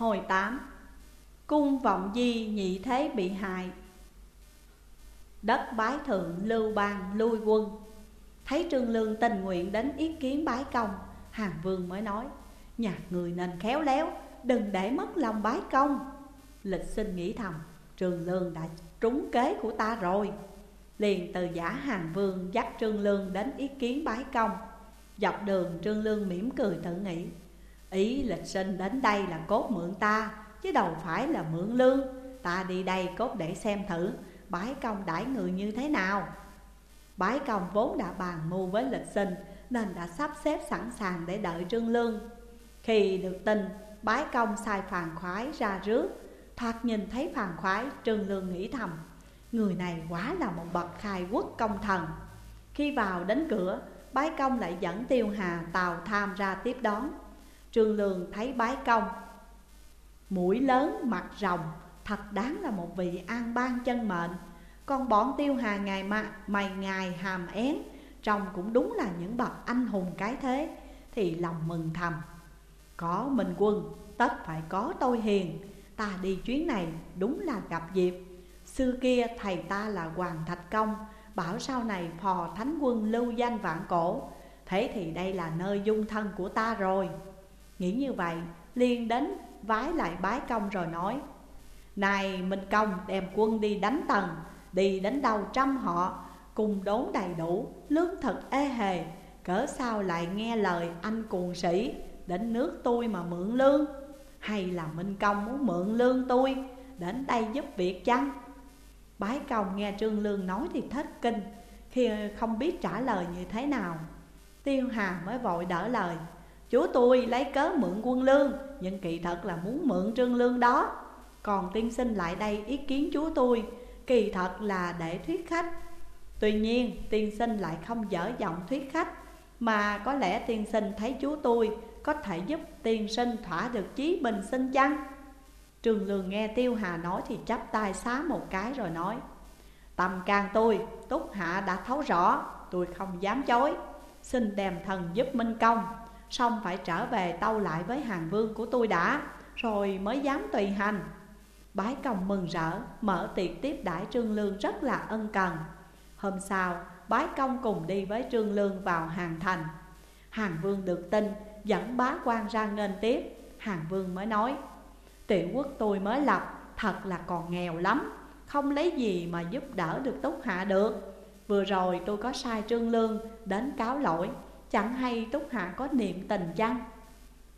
Hồi 8 Cung vọng di nhị thế bị hại. Đất bái thượng lưu bang, lui quân. Thấy Trương Lương tình nguyện đến ý kiến bái công, Hàng Vương mới nói, Nhà người nên khéo léo, Đừng để mất lòng bái công. Lịch sinh nghĩ thầm, Trương Lương đã trúng kế của ta rồi. Liền từ giả Hàng Vương dắt Trương Lương đến ý kiến bái công. Dọc đường, Trương Lương mỉm cười tự nghĩ Ý lịch sinh đến đây là cốt mượn ta, Chứ đâu phải là mượn lương. Ta đi đây cốt để xem thử, Bái công đãi người như thế nào. Bái công vốn đã bàn mưu với lịch sinh, Nên đã sắp xếp sẵn sàng để đợi trương lương. Khi được tin, Bái công sai phàn khoái ra rước. Thoạt nhìn thấy phàn khoái, Trương lương nghĩ thầm, Người này quá là một bậc khai quốc công thần. Khi vào đến cửa, Bái công lại dẫn tiêu hà tàu tham ra tiếp đón. Trương lương thấy bái công. Mũi lớn, mặt rồng, Thật đáng là một vị an ban chân mệnh. Còn bọn tiêu hà ngày mà, mày ngày hàm én Trông cũng đúng là những bậc anh hùng cái thế, Thì lòng mừng thầm. Có minh quân, tất phải có tôi hiền. Ta đi chuyến này đúng là gặp dịp. Xưa kia thầy ta là Hoàng Thạch Công, Bảo sau này phò thánh quân lưu danh vạn cổ. Thế thì đây là nơi dung thân của ta rồi. Nghĩ như vậy, liền đến vái lại bái công rồi nói, Này Minh Công, đem quân đi đánh tần, Đi đến đâu trăm họ, Cùng đốn đầy đủ, Lương thực ê hề Cỡ sao lại nghe lời anh cuồng sĩ, Đến nước tôi mà mượn lương? Hay là Minh Công muốn mượn lương tôi, Đến đây giúp việc chăng? Bái công nghe Trương Lương nói thì thất kinh, Khi không biết trả lời như thế nào Tiêu Hà mới vội đỡ lời chú tôi lấy cớ mượn quân lương Nhưng kỳ thật là muốn mượn trương lương đó. Còn tiên sinh lại đây ý kiến chú tôi Kỳ thật là để thuyết khách. Tuy nhiên tiên sinh lại không dở giọng thuyết khách Mà có lẽ tiên sinh thấy chú tôi Có thể giúp tiên sinh thỏa được chí bình sinh chăng? Trường lương nghe Tiêu Hà nói thì chắp tay xá một cái rồi nói Tầm càng tôi, Túc Hạ đã thấu rõ Tôi không dám chối. Xin đem thần giúp Minh Công. Xong phải trở về tâu lại với hàng vương của tôi đã, Rồi mới dám tùy hành. Bái công mừng rỡ, Mở tiệc tiếp đãi Trương Lương rất là ân cần. Hôm sau, Bái công cùng đi với Trương Lương vào hàng thành. Hàng vương được tin, Dẫn bá quan ra nghênh tiếp. Hàng vương mới nói, Tiểu quốc tôi mới lập, Thật là còn nghèo lắm. Không lấy gì mà giúp đỡ được Túc Hạ được. Vừa rồi tôi có sai Trương Lương đến cáo lỗi. Chẳng hay Túc Hạ có niệm tình chăng?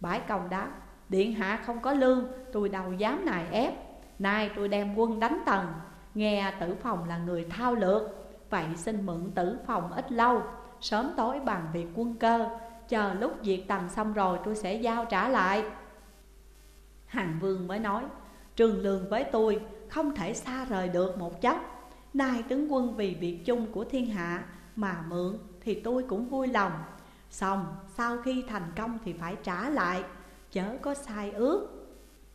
Bãi công đáp Điện hạ không có lương, Tôi đâu dám nài ép. Nay tôi đem quân đánh tần, Nghe tử phòng là người thao lược. Vậy xin mượn tử phòng ít lâu, Sớm tối bằng việc quân cơ. Chờ lúc diệt tần xong rồi tôi sẽ giao trả lại. Hàng vương mới nói, Trường lương với tôi không thể xa rời được một chốc. Nay tướng quân vì việc chung của thiên hạ Mà mượn thì tôi cũng vui lòng. Xong sau khi thành công thì phải trả lại. Chớ có sai ước.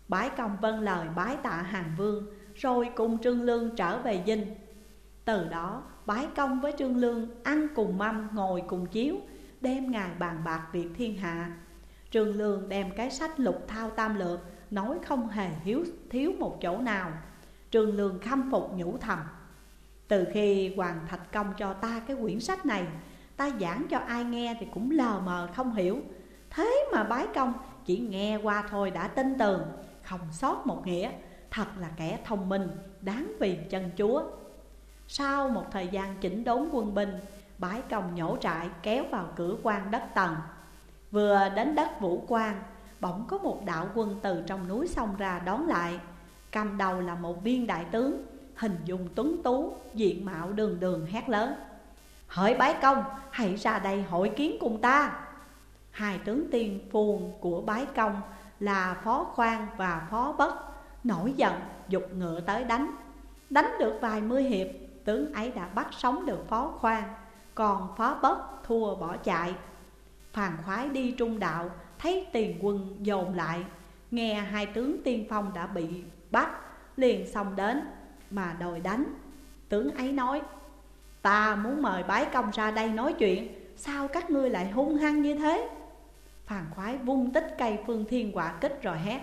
Bái công vân lời bái tạ hàng vương Rồi cùng Trương Lương trở về dinh. Từ đó bái công với Trương Lương Ăn cùng mâm ngồi cùng chiếu Đem ngài bàn bạc việc thiên hạ. Trương Lương đem cái sách lục thao tam lược Nói không hề thiếu, thiếu một chỗ nào. Trương Lương khâm phục nhủ thầm. Từ khi Hoàng Thạch Công cho ta cái quyển sách này Ta giảng cho ai nghe thì cũng lờ mờ không hiểu. Thế mà bái công chỉ nghe qua thôi đã tin tưởng Không sót một nghĩa. Thật là kẻ thông minh đáng vì chân chúa. Sau một thời gian chỉnh đốn quân binh Bái công nhổ trại kéo vào cửa quan đất tầng Vừa đến đất vũ quan Bỗng có một đạo quân từ trong núi sông ra đón lại. Cầm đầu là một viên đại tướng Hình dung tuấn tú, diện mạo đường đường hét lớn. Hỡi bái công, hãy ra đây hội kiến cùng ta. Hai tướng tiên phuồn của bái công là Phó Khoan và Phó Bất Nổi giận, dục ngựa tới đánh. Đánh được vài mươi hiệp, tướng ấy đã bắt sống được Phó Khoan Còn Phó Bất thua bỏ chạy. Phàn khoái đi trung đạo, thấy tiền quân dồn lại Nghe hai tướng tiên phong đã bị bắt, liền xông đến mà đòi đánh. Tướng ấy nói Ta muốn mời bái công ra đây nói chuyện, Sao các ngươi lại hung hăng như thế? Phàn khoái vung tích cây phương thiên quả kích rồi hét,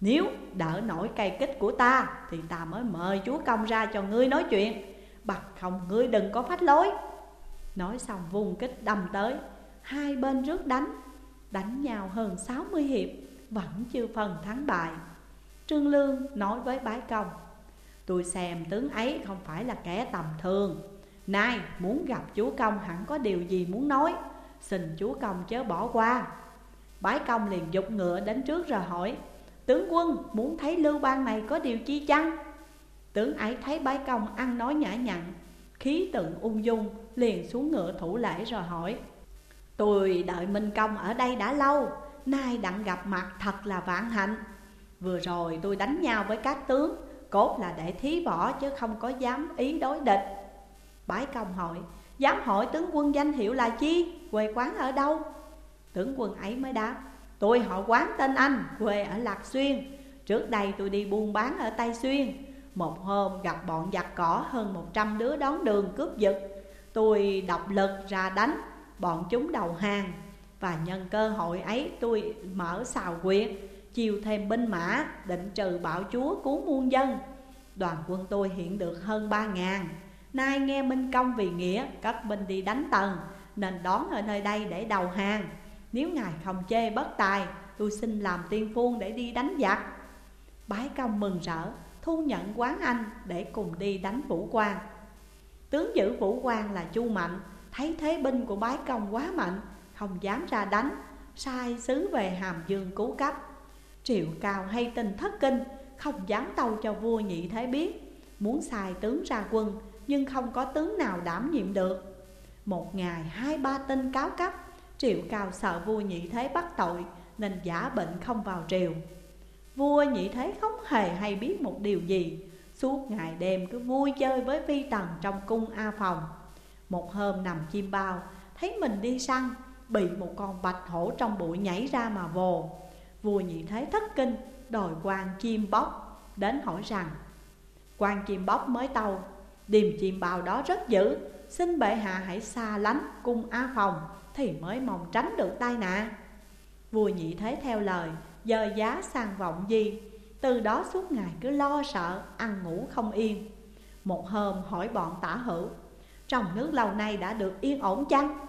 Nếu đỡ nổi cây kích của ta, Thì ta mới mời chúa công ra cho ngươi nói chuyện. Bật không, ngươi đừng có phách lối. Nói xong vung kích đâm tới, Hai bên rước đánh Đánh nhau hơn 60 hiệp, Vẫn chưa phần thắng bại. Trương Lương nói với bái công, Tôi xem tướng ấy không phải là kẻ tầm thường Nay muốn gặp chúa công hẳn có điều gì muốn nói? Xin chúa công chớ bỏ qua. Bái công liền dục ngựa đến trước rồi hỏi, Tướng quân, muốn thấy lưu bang này có điều chi chăng? Tướng ấy thấy bái công ăn nói nhã nhặn, Khí tượng ung dung, liền xuống ngựa thủ lễ rồi hỏi, Tôi đợi Minh Công ở đây đã lâu, Nay đặng gặp mặt thật là vạn hạnh. Vừa rồi tôi đánh nhau với các tướng, Cốt là để thí võ chứ không có dám ý đối địch. Bái công hỏi, Dám hỏi tướng quân danh hiệu là chi? Quê quán ở đâu? Tướng quân ấy mới đáp, Tôi họ quán tên anh, Quê ở Lạc Xuyên. Trước đây tôi đi buôn bán ở Tây Xuyên. Một hôm gặp bọn giặc cỏ hơn 100 đứa đón đường cướp giật. Tôi độc lực ra đánh, Bọn chúng đầu hàng. Và nhân cơ hội ấy tôi mở xào quyệt Chiều thêm binh mã, định trừ bạo chúa cứu muôn dân. Đoàn quân tôi hiện được hơn ba ngàn. Nay nghe Minh Công vì nghĩa cất binh đi đánh tần, Nên đón ở nơi đây để đầu hàng. Nếu ngài không chê bất tài, Tôi xin làm tiên phuông để đi đánh giặc. Bái công mừng rỡ, Thu nhận quán anh để cùng đi đánh vũ quan Tướng giữ vũ quan là Chu Mạnh, Thấy thế binh của bái công quá mạnh, Không dám ra đánh, Sai sứ về Hàm Dương cứu cấp. Triệu Cao hay tin thất kinh, Không dám tâu cho vua nhị thế biết, Muốn sai tướng ra quân nhưng không có tướng nào đảm nhiệm được. Một ngày, hai ba tên cáo cấp Triệu Cao sợ vua nhị thế bắt tội, Nên giả bệnh không vào triều. Vua nhị thế không hề hay biết một điều gì. Suốt ngày đêm cứ vui chơi với phi tần trong cung A Phòng. Một hôm nằm chim bao, Thấy mình đi săn, Bị một con bạch hổ trong bụi nhảy ra mà vồ. Vua nhị thế thất kinh, Đòi quan chim bóc Đến hỏi rằng, quan chim bóc mới tâu Điềm chìm bào đó rất dữ. Xin bệ hạ hãy xa lánh cung A Phòng, Thì mới mong tránh được tai nạn. Vua nhị thế theo lời Dời giá sang vọng di. Từ đó suốt ngày cứ lo sợ, Ăn ngủ không yên. Một hôm hỏi bọn tả hữu, Trong nước lâu nay đã được yên ổn chăng?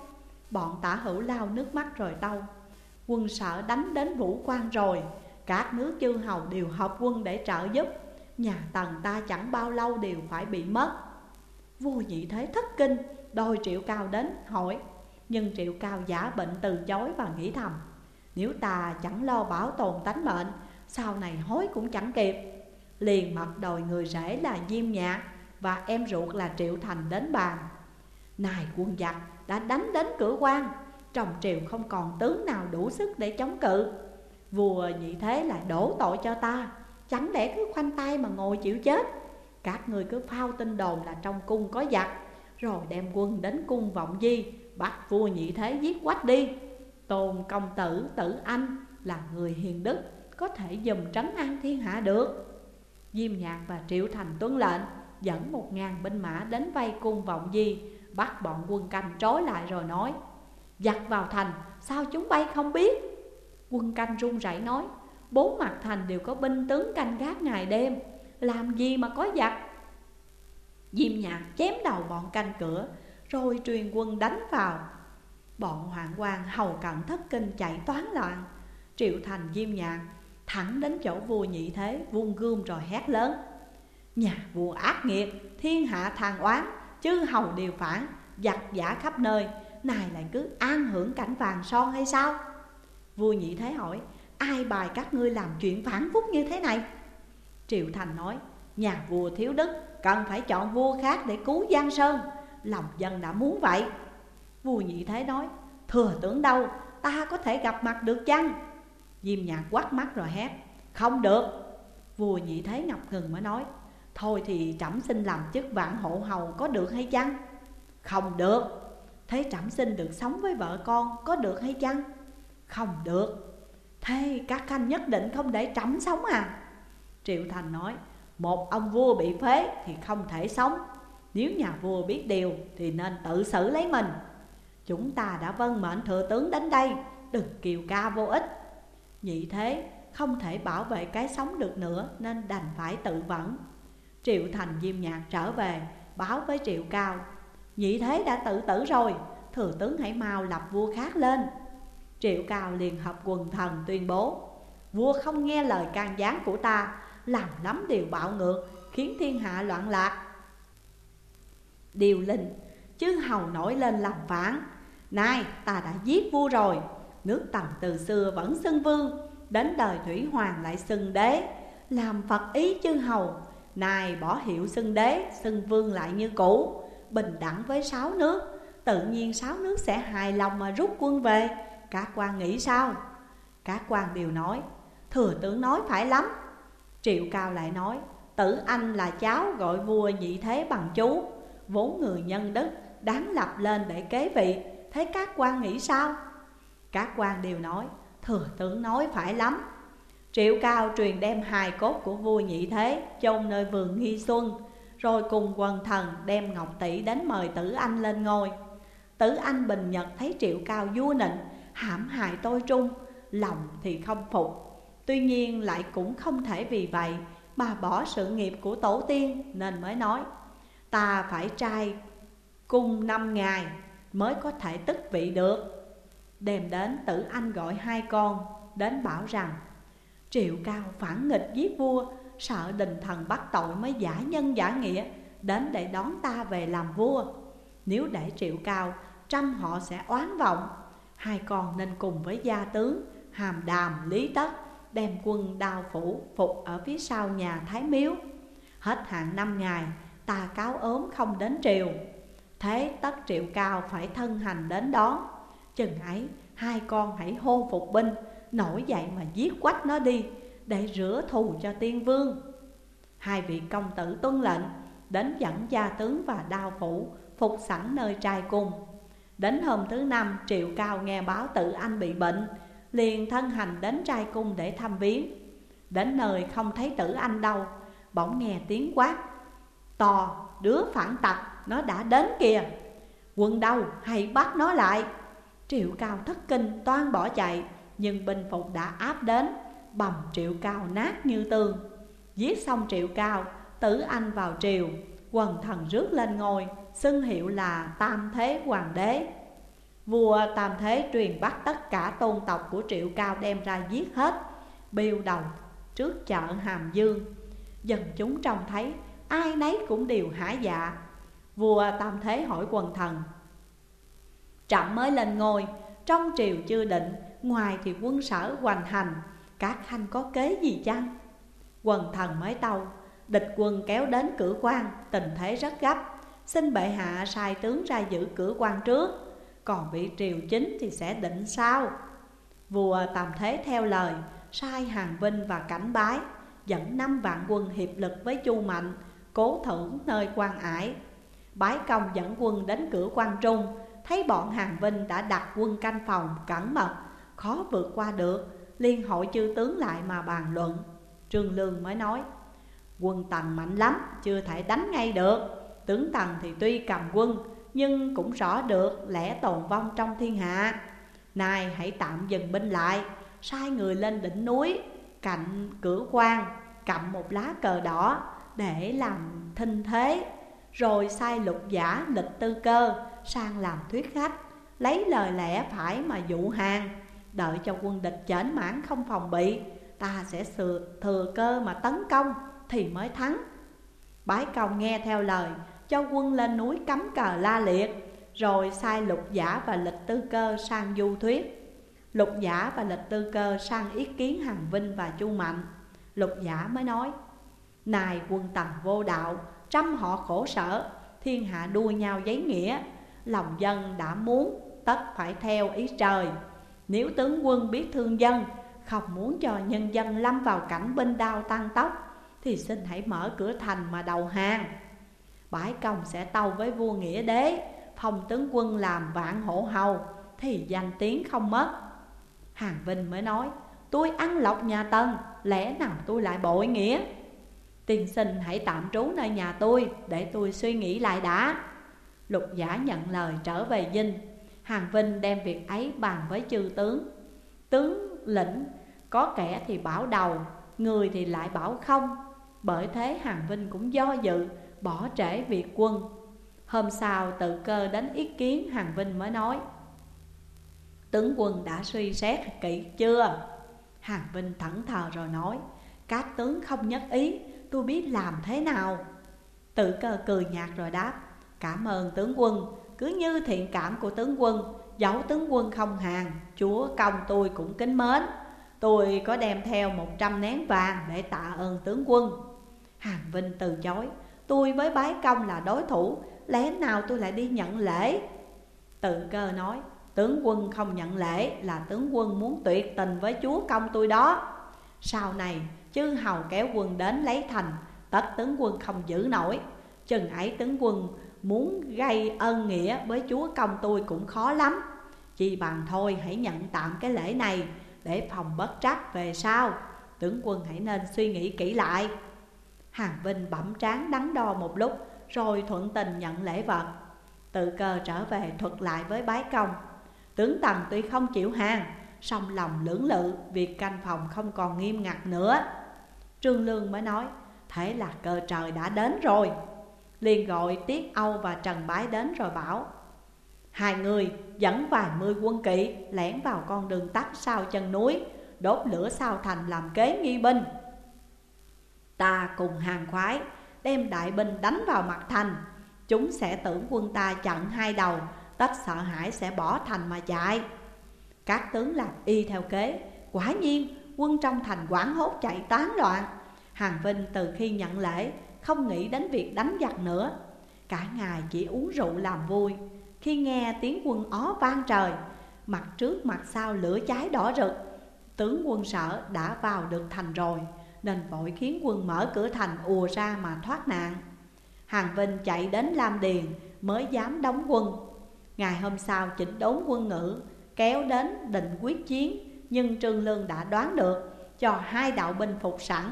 Bọn tả hữu lao nước mắt rồi tâu, Quân sở đánh đến vũ quan rồi, Các nước chư hầu đều hợp quân để trợ giúp. Nhà tần ta chẳng bao lâu đều phải bị mất. Vua nhị thế thất kinh, Đôi triệu cao đến, hỏi, Nhưng triệu cao giả bệnh từ chối và nghĩ thầm, Nếu ta chẳng lo bảo tồn tánh mệnh, Sau này hối cũng chẳng kịp. Liền mặt đòi người rể là Diêm Nhạc Và em ruột là Triệu Thành đến bàn. Này quân giặc, đã đánh đến cửa quan, Trong triều không còn tướng nào đủ sức để chống cự. Vua nhị thế lại đổ tội cho ta. Chẳng lẽ cứ khoanh tay mà ngồi chịu chết? Các người cứ phao tin đồn là trong cung có giặc, Rồi đem quân đến cung vọng di, Bắt vua nhị thế giết quách đi. Tôn công tử tử anh là người hiền đức, Có thể dùm trấn an thiên hạ được. Diêm nhạc và triệu thành tuấn lệnh, Dẫn một ngàn binh mã đến vây cung vọng di, Bắt bọn quân canh trói lại rồi nói, Giặc vào thành, sao chúng bay không biết? Quân canh run rẩy nói Bốn mặt thành đều có binh tướng canh gác ngày đêm. Làm gì mà có giặc? Diêm nhạc chém đầu bọn canh cửa, Rồi truyền quân đánh vào. Bọn hoàng quan hầu cận thất kinh chạy toán loạn. Triệu thành, diêm nhạc Thẳng đến chỗ vua nhị thế Vung gươm rồi hét lớn. Nhà vua ác nghiệt Thiên hạ than oán, Chư hầu đều phản, Giặc giả khắp nơi. Này lại cứ an hưởng cảnh vàng son hay sao? Vua nhị thế hỏi Ai bài các ngươi làm chuyện phản phúc như thế này? Triệu Thành nói, Nhà vua thiếu đức Cần phải chọn vua khác để cứu Giang Sơn. Lòng dân đã muốn vậy. Vua nhị thế nói, Thừa tưởng đâu, ta có thể gặp mặt được chăng? Diêm nhạc quát mắt rồi hét, Không được. Vua nhị thế ngập ngừng mới nói, Thôi thì trẫm xin làm chức vạn hộ hầu có được hay chăng? Không được. Thế trẫm xin được sống với vợ con có được hay chăng? Không được. Thế các khanh nhất định không để trẫm sống à? Triệu Thành nói, Một ông vua bị phế thì không thể sống. Nếu nhà vua biết điều thì nên tự xử lấy mình. Chúng ta đã vâng mệnh thừa tướng đến đây, Đừng kiều ca vô ích. Nhị thế, Không thể bảo vệ cái sống được nữa Nên đành phải tự vẫn. Triệu Thành diêm nhạc trở về, Báo với Triệu Cao, Nhị thế đã tự tử rồi, Thừa tướng hãy mau lập vua khác lên. Triệu Cao liền hợp quần thần tuyên bố, Vua không nghe lời can gián của ta, Làm lắm điều bạo ngược, Khiến thiên hạ loạn lạc. Điều linh Chứ hầu nổi lên làm phản Nay ta đã giết vua rồi, Nước tầm từ xưa vẫn xưng vương, Đến đời Thủy Hoàng lại xưng đế, Làm Phật ý chư hầu, Nay bỏ hiệu xưng đế, Xưng vương lại như cũ, Bình đẳng với sáu nước, Tự nhiên sáu nước sẽ hài lòng mà rút quân về các quan nghĩ sao? Các quan đều nói, Thừa tướng nói phải lắm. Triệu Cao lại nói, Tử Anh là cháu gọi vua nhị thế bằng chú. Vốn người nhân đức, đáng lập lên để kế vị. Thế các quan nghĩ sao? Các quan đều nói, Thừa tướng nói phải lắm. Triệu Cao truyền đem hài cốt của vua nhị thế chôn nơi vườn Nghi Xuân, Rồi cùng quần thần đem Ngọc Tỷ đến mời Tử Anh lên ngôi. Tử Anh bình nhật thấy Triệu Cao vua nịnh hãm hại tôi trung, Lòng thì không phục. Tuy nhiên lại cũng không thể vì vậy mà bỏ sự nghiệp của tổ tiên Nên mới nói, Ta phải trai cung năm ngày mới có thể tức vị được. Đêm đến tử anh gọi hai con đến bảo rằng Triệu cao phản nghịch giết vua, Sợ đình thần bắt tội mới giả nhân giả nghĩa Đến để đón ta về làm vua. Nếu để triệu cao, trăm họ sẽ oán vọng. Hai con nên cùng với gia tướng, Hàm đàm, lý tất, Đem quân đào phủ phục ở phía sau nhà Thái Miếu. Hết hạn năm ngày, ta cáo ốm không đến triều. Thế tất triệu cao phải thân hành đến đó Chừng ấy, hai con hãy hô phục binh, Nổi dậy mà giết quách nó đi, Để rửa thù cho tiên vương. Hai vị công tử tuân lệnh, Đến dẫn gia tướng và đao phủ Phục sẵn nơi trai cung Đến hôm thứ năm Triệu Cao nghe báo tự anh bị bệnh, Liền thân hành đến trai cung để thăm viếng. Đến nơi không thấy tử anh đâu, Bỗng nghe tiếng quát. To đứa phản tặc, nó đã đến kìa. Quân đâu hãy bắt nó lại? Triệu cao thất kinh, toan bỏ chạy, Nhưng binh phục đã áp đến, Bầm triệu cao nát như tường. Giết xong triệu cao, Tử anh vào triều, Quần thần rước lên ngôi. Xưng hiệu là Tam Thế Hoàng đế. Vua Tam Thế truyền bắt tất cả tôn tộc của triệu cao đem ra giết hết Biêu đầu trước chợ Hàm Dương. Dân chúng trông thấy ai nấy cũng đều hả dạ. Vua Tam Thế hỏi quần thần Trẫm mới lên ngôi, trong triều chưa định Ngoài thì quân sở hoành hành, các khanh có kế gì chăng? Quần thần mới tâu, địch quân kéo đến cửa quan, tình thế rất gấp. Xin bệ hạ sai tướng ra giữ cửa quan trước. Còn vị triều chính thì sẽ định sao? Vua tạm Thế theo lời, sai Hàng Vinh và Cảnh Bái Dẫn năm vạn quân hiệp lực với Chu Mạnh Cố thưởng nơi quan ải. Bái công dẫn quân đến cửa quan trung Thấy bọn Hàng Vinh đã đặt quân canh phòng cẩn mật Khó vượt qua được Liên hội chư tướng lại mà bàn luận. Trương Lương mới nói Quân Tần mạnh lắm Chưa thể đánh ngay được. Tướng Tần thì tuy cầm quân Nhưng cũng rõ được lẽ tồn vong trong thiên hạ. Nay hãy tạm dừng binh lại Sai người lên đỉnh núi Cạnh cửa quan Cầm một lá cờ đỏ Để làm thinh thế rồi sai lục giả lịch tư cơ sang làm thuyết khách Lấy lời lẽ phải mà dụ hàng. Đợi cho quân địch chểnh mãn không phòng bị Ta sẽ thừa, thừa cơ mà tấn công thì mới thắng. Bái công nghe theo lời cho quân lên núi cắm cờ la liệt, Rồi sai lục giả và lịch tư cơ sang du thuyết. Lục giả và lịch tư cơ sang ý kiến Hằng Vinh và Chu Mạnh. Lục giả mới nói nài quân tần vô đạo, trăm họ khổ sở, Thiên hạ đua nhau giấy nghĩa, Lòng dân đã muốn tất phải theo ý trời. Nếu tướng quân biết thương dân, Không muốn cho nhân dân lâm vào cảnh binh đao tăng tốc Thì xin hãy mở cửa thành mà đầu hàng. Bãi công sẽ tâu với vua nghĩa đế Phong tướng quân làm vạn hộ hầu Thì danh tiếng không mất. Hàng Vinh mới nói Tôi ăn lộc nhà Tân Lẽ nào tôi lại bội nghĩa? Tiên sinh hãy tạm trú nơi nhà tôi Để tôi suy nghĩ lại đã. Lục giả nhận lời trở về dinh. Hàng Vinh đem việc ấy bàn với chư tướng. Tướng lĩnh Có kẻ thì bảo đầu, người thì lại bảo không. Bởi thế Hàng Vinh cũng do dự, bỏ trễ việc quân. Hôm sau tự cơ đến ý kiến Hàng Vinh mới nói Tướng quân đã suy xét kỹ chưa? Hàng Vinh thẫn thờ rồi nói Các tướng không nhất ý, tôi biết làm thế nào? Tự cơ cười nhạt rồi đáp Cảm ơn tướng quân, cứ như thiện cảm của tướng quân Dẫu tướng quân không hàng, chúa công tôi cũng kính mến. Tôi có đem theo một trăm nén vàng để tạ ơn tướng quân. Hàng Vinh từ chối Tôi với bái công là đối thủ, Lẽ nào tôi lại đi nhận lễ? Tự cơ nói, Tướng quân không nhận lễ là tướng quân muốn tuyệt tình với chúa công tôi đó. Sau này, chư hầu kéo quân đến lấy thành, Tất tướng quân không giữ nổi. Chừng ấy tướng quân muốn gây ân nghĩa với chúa công tôi cũng khó lắm. Chỉ bằng thôi, hãy nhận tạm cái lễ này Để phòng bất trắc về sau. Tướng quân hãy nên suy nghĩ kỹ lại. Hàng Vinh bẩm tráng đắn đo một lúc, Rồi thuận tình nhận lễ vật. Tự cơ trở về thuật lại với bái công. Tướng Tần tuy không chịu hàng, song lòng lưỡng lự, Việc canh phòng không còn nghiêm ngặt nữa. Trương Lương mới nói, Thế là cơ trời đã đến rồi. Liền gọi Tiết Âu và Trần Bái đến rồi bảo, Hai người dẫn vài mươi quân kỵ lẻn vào con đường tắt sau chân núi, Đốt lửa sao thành làm kế nghi binh. Ta cùng hàng khoái, đem đại binh đánh vào mặt thành. Chúng sẽ tưởng quân ta chặn hai đầu, Tất sợ hãi sẽ bỏ thành mà chạy. Các tướng làm y theo kế, Quả nhiên quân trong thành quảng hốt chạy tán loạn. Hàng Vinh từ khi nhận lễ, Không nghĩ đến việc đánh giặc nữa. Cả ngày chỉ uống rượu làm vui. Khi nghe tiếng quân ó vang trời, Mặt trước mặt sau lửa cháy đỏ rực, Tướng quân sở đã vào được thành rồi. Nên vội khiến quân mở cửa thành ùa ra mà thoát nạn. Hàng Vinh chạy đến Lam Điền, mới dám đóng quân. Ngày hôm sau chỉnh đốn quân ngữ, Kéo đến định quyết chiến, Nhưng Trương Lương đã đoán được, Cho hai đạo binh phục sẵn.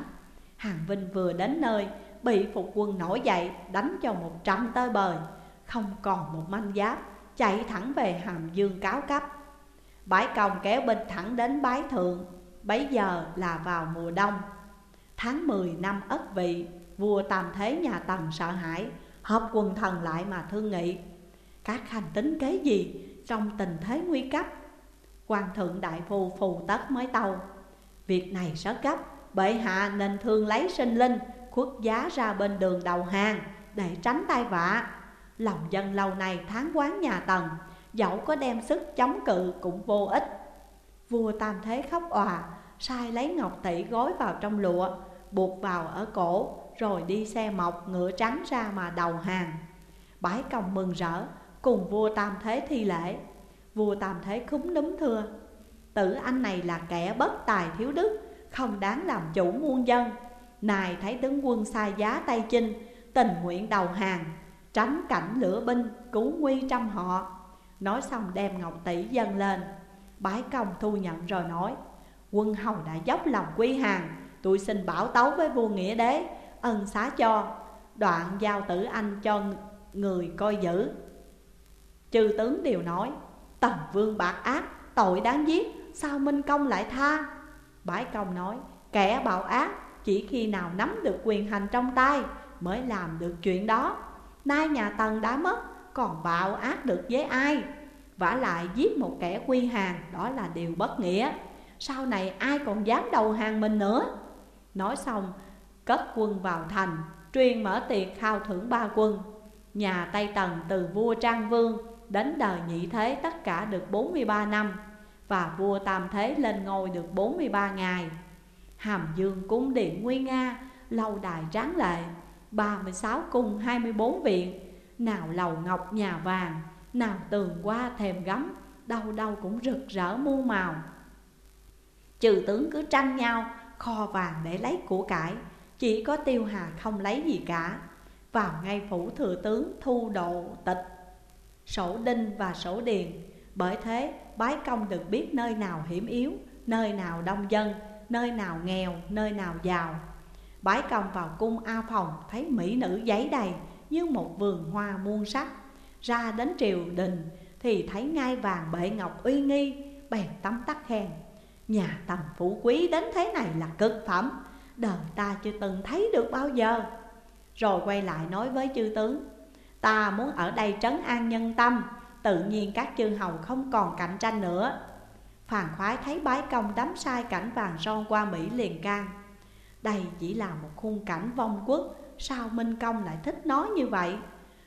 Hàng Vinh vừa đến nơi, Bị phục quân nổi dậy, Đánh cho một trăm tơi bời. Không còn một manh giáp, Chạy thẳng về Hàm Dương cáo cấp. Bãi công kéo binh thẳng đến bái thượng, Bấy giờ là vào mùa đông. Tháng 10 năm Ất Vị, Vua Tam Thế nhà Tần sợ hãi, họp quần thần lại mà thương nghị. Các hành tính kế gì trong tình thế nguy cấp? Quan thượng đại phu phù tất mới tâu. Việc này rất gấp, bệ hạ nên thương lấy sinh linh, khuất giá ra bên đường đầu hàng để tránh tai vạ. Lòng dân lâu nay tháng quán nhà tần, dẫu có đem sức chống cự cũng vô ích. Vua tam thế khóc òa sai lấy ngọc tỷ gối vào trong lụa, buộc vào ở cổ, rồi đi xe mọc ngựa trắng ra mà đầu hàng. Bái công mừng rỡ, cùng vua Tam Thế thi lễ. Vua Tam Thế khúm núm thưa, Tử anh này là kẻ bất tài thiếu đức, Không đáng làm chủ muôn dân. Nài thấy tướng quân sai giá Tây Chinh, Tình nguyện đầu hàng, Tránh cảnh lửa binh, cứu nguy trăm họ. Nói xong đem ngọc tỷ dâng lên. Bái công thu nhận rồi nói Quân hầu đã dốc lòng quy hàng. Tôi xin bảo tấu với vua nghĩa đế Ân xá cho. Đoạn giao tử anh cho người coi giữ. Chư tướng đều nói Tần vương bạc ác, tội đáng giết Sao Minh Công lại tha? Bái công nói Kẻ bạo ác chỉ khi nào nắm được quyền hành trong tay Mới làm được chuyện đó. Nay nhà Tần đã mất Còn bạo ác được với ai? Vả lại giết một kẻ quy hàng Đó là điều bất nghĩa. Sau này ai còn dám đầu hàng mình nữa? Nói xong, Cất quân vào thành Truyền mở tiệc khao thưởng ba quân. Nhà Tây Tần từ vua Trang Vương Đến đời nhị thế tất cả được 43 năm, Và vua Tam Thế lên ngôi được 43 ngày. Hàm Dương cung điện nguy nga, Lâu đài tráng lệ 36 cung 24 viện. Nào lầu ngọc nhà vàng, Nào tường qua thềm gấm, Đâu đâu cũng rực rỡ muôn màu. Trừ tướng cứ tranh nhau Kho vàng để lấy của cải Chỉ có tiêu hà không lấy gì cả. Vào ngay phủ thừa tướng thu độ tịch sổ đinh và sổ điền. Bởi thế bái công được biết nơi nào hiểm yếu, nơi nào đông dân, nơi nào nghèo, nơi nào giàu. Bái công vào cung A Phòng thấy mỹ nữ giấy đầy như một vườn hoa muôn sắc. Ra đến triều đình thì thấy ngai vàng bệ ngọc uy nghi bèn tấm tắc khen Nhà tầm phú quý đến thế này là cực phẩm. Đời ta chưa từng thấy được bao giờ. Rồi quay lại nói với chư tướng, Ta muốn ở đây trấn an nhân tâm, Tự nhiên các chư hầu không còn cạnh tranh nữa. Phàn khoái thấy bái công đắm sai cảnh vàng son qua Mỹ liền can. Đây chỉ là một khung cảnh vong quốc, Sao Minh Công lại thích nói như vậy?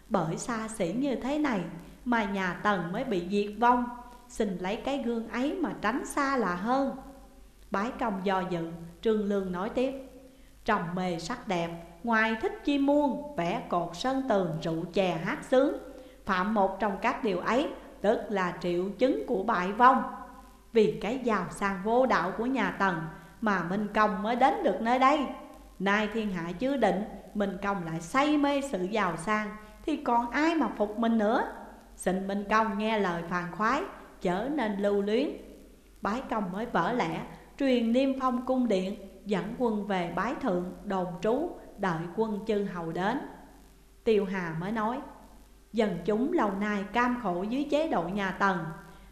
Bởi xa xỉ như thế này Mà nhà Tần mới bị diệt vong. Xin lấy cái gương ấy mà tránh xa là hơn. Bái công do dự, Trương Lương nói tiếp. Trồng mề sắc đẹp, Ngoài thích chi muôn Vẽ cột sơn tường rượu chè hát sướng. Phạm một trong các điều ấy, Tức là triệu chứng của bại vong. Vì cái giàu sang vô đạo của nhà Tần Mà Minh Công mới đến được nơi đây. Nay thiên hạ chưa định, Minh Công lại say mê sự giàu sang, Thì còn ai mà phục mình nữa? Xin Minh Công nghe lời phàn khoái Trở nên lưu luyến. Bái công mới vỡ lẽ, Truyền niêm phong cung điện, Dẫn quân về bái thượng, đồn trú, Đợi quân chư hầu đến. Tiêu Hà mới nói, Dân chúng lâu nay cam khổ dưới chế độ nhà Tần.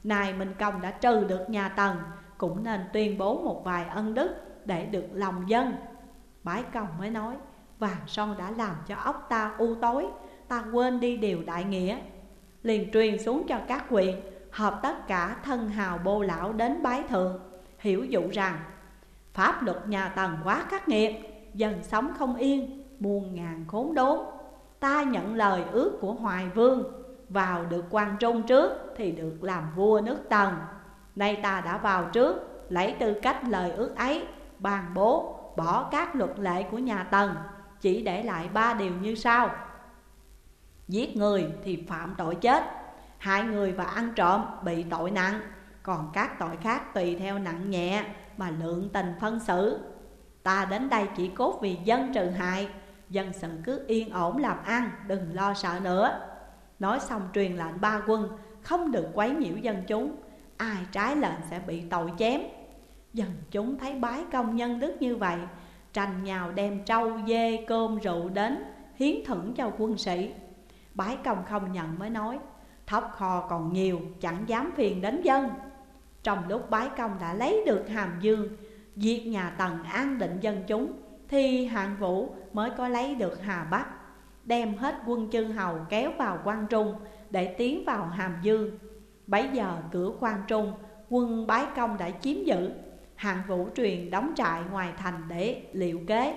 Nay Minh Công đã trừ được nhà Tần, Cũng nên tuyên bố một vài ân đức Để được lòng dân. Bái công mới nói, Vàng son đã làm cho óc ta u tối, Ta quên đi điều đại nghĩa. Liền truyền xuống cho các huyện Hợp tất cả thân hào bô lão đến bái thượng, Hiểu dụ rằng, Pháp luật nhà Tần quá khắc nghiệt, Dân sống không yên, Muôn ngàn khốn đốn. Ta nhận lời ước của Hoài Vương, Vào được quan trung trước Thì được làm vua nước Tần. Nay ta đã vào trước, Lấy tư cách lời ước ấy Bàn bố, bỏ các luật lệ của nhà Tần, Chỉ để lại ba điều như sau. Giết người thì phạm tội chết Hại người và ăn trộm bị tội nặng Còn các tội khác tùy theo nặng nhẹ Mà lượng tình phân xử. Ta đến đây chỉ cốt vì dân trừ hại Dân sự cứ yên ổn làm ăn Đừng lo sợ nữa. Nói xong truyền lệnh ba quân Không được quấy nhiễu dân chúng Ai trái lệnh sẽ bị tội chém. Dân chúng thấy bái công nhân đức như vậy Tranh nhào đem trâu, dê, cơm, rượu đến Hiến thưởng cho quân sĩ. Bái công không nhận mới nói Thóc kho còn nhiều, chẳng dám phiền đến dân. Trong lúc bái công đã lấy được hàm dương Diệt nhà Tần an định dân chúng, Thì hạng vũ mới có lấy được Hà Bắc, Đem hết quân chư hầu kéo vào quan trung Để tiến vào hàm dương. Bấy giờ cửa quan trung, Quân bái công đã chiếm giữ, Hạng vũ truyền đóng trại ngoài thành để liệu kế.